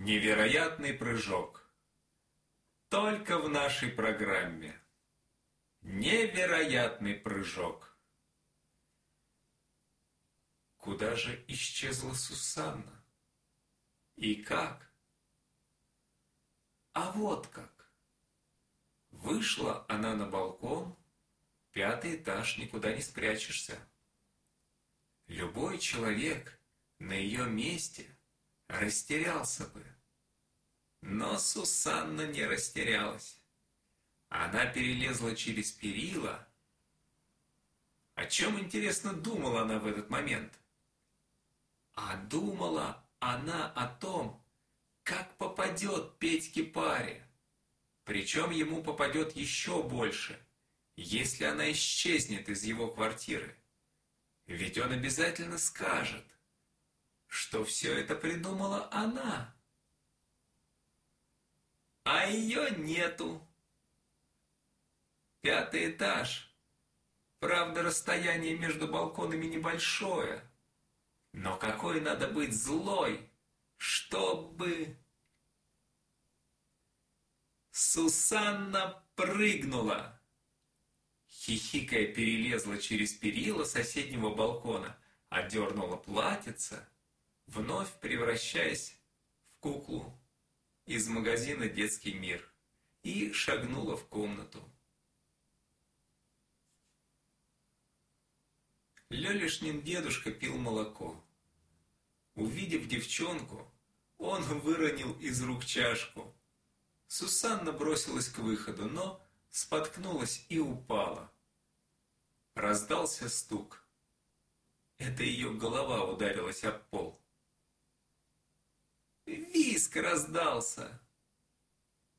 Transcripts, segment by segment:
Невероятный прыжок. Только в нашей программе. Невероятный прыжок. Куда же исчезла Сусанна? И как? А вот как. Вышла она на балкон, пятый этаж, никуда не спрячешься. Любой человек на ее месте растерялся бы. Но Сусанна не растерялась. Она перелезла через перила. О чем, интересно, думала она в этот момент? А думала она о том, как попадет Петьке паре. Причем ему попадет еще больше, если она исчезнет из его квартиры. Ведь он обязательно скажет, что все это придумала она. А ее нету. Пятый этаж. Правда, расстояние между балконами небольшое. Но какой надо быть злой, чтобы... Сусанна прыгнула хихикая перелезла через перила соседнего балкона, одернула платьице, вновь превращаясь в куклу из магазина «Детский мир» и шагнула в комнату. Лёлишнин дедушка пил молоко. Увидев девчонку, он выронил из рук чашку. Сусанна бросилась к выходу, но споткнулась и упала. Раздался стук. Это ее голова ударилась об пол. Виск раздался.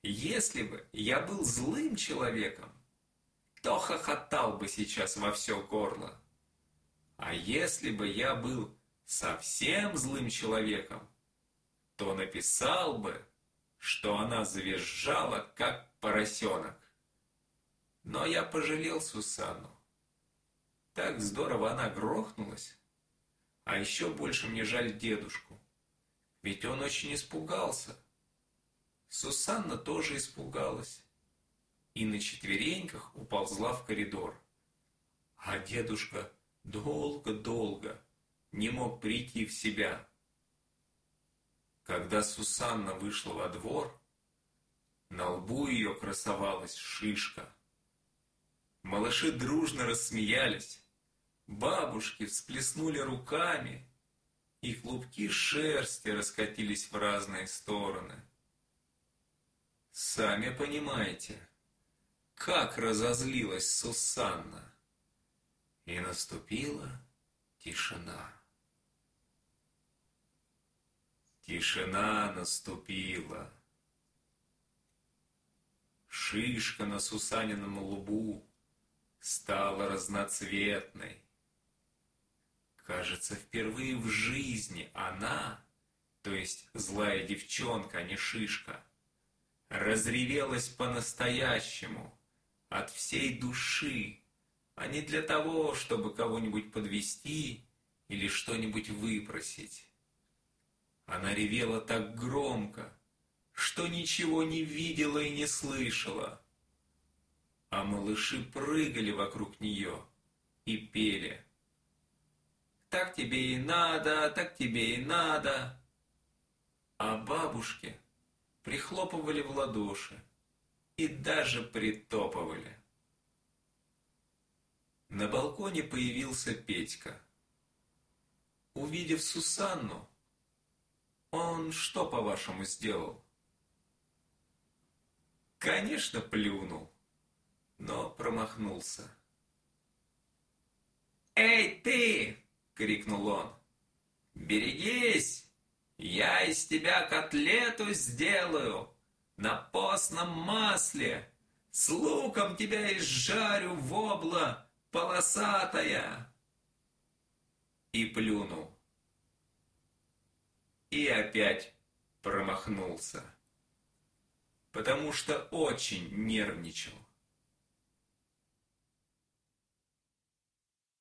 Если бы я был злым человеком, то хохотал бы сейчас во все горло. А если бы я был совсем злым человеком, то написал бы, что она завизжала, как поросенок. Но я пожалел Сусанну. Так здорово она грохнулась. А еще больше мне жаль дедушку. Ведь он очень испугался. Сусанна тоже испугалась. И на четвереньках уползла в коридор. А дедушка долго-долго не мог прийти в себя. Когда Сусанна вышла во двор, на лбу ее красовалась шишка – Малыши дружно рассмеялись. Бабушки всплеснули руками, и клубки шерсти раскатились в разные стороны. Сами понимаете, как разозлилась Сусанна. И наступила тишина. Тишина наступила. Шишка на Сусанином лбу стала разноцветной. Кажется, впервые в жизни она, то есть злая девчонка, а не шишка, разревелась по-настоящему, от всей души, а не для того, чтобы кого-нибудь подвести или что-нибудь выпросить. Она ревела так громко, что ничего не видела и не слышала а малыши прыгали вокруг нее и пели. «Так тебе и надо, так тебе и надо!» А бабушки прихлопывали в ладоши и даже притопывали. На балконе появился Петька. Увидев Сусанну, он что, по-вашему, сделал? Конечно, плюнул но промахнулся. «Эй, ты!» — крикнул он. «Берегись! Я из тебя котлету сделаю на постном масле, с луком тебя изжарю в обла полосатая!» И плюнул. И опять промахнулся, потому что очень нервничал.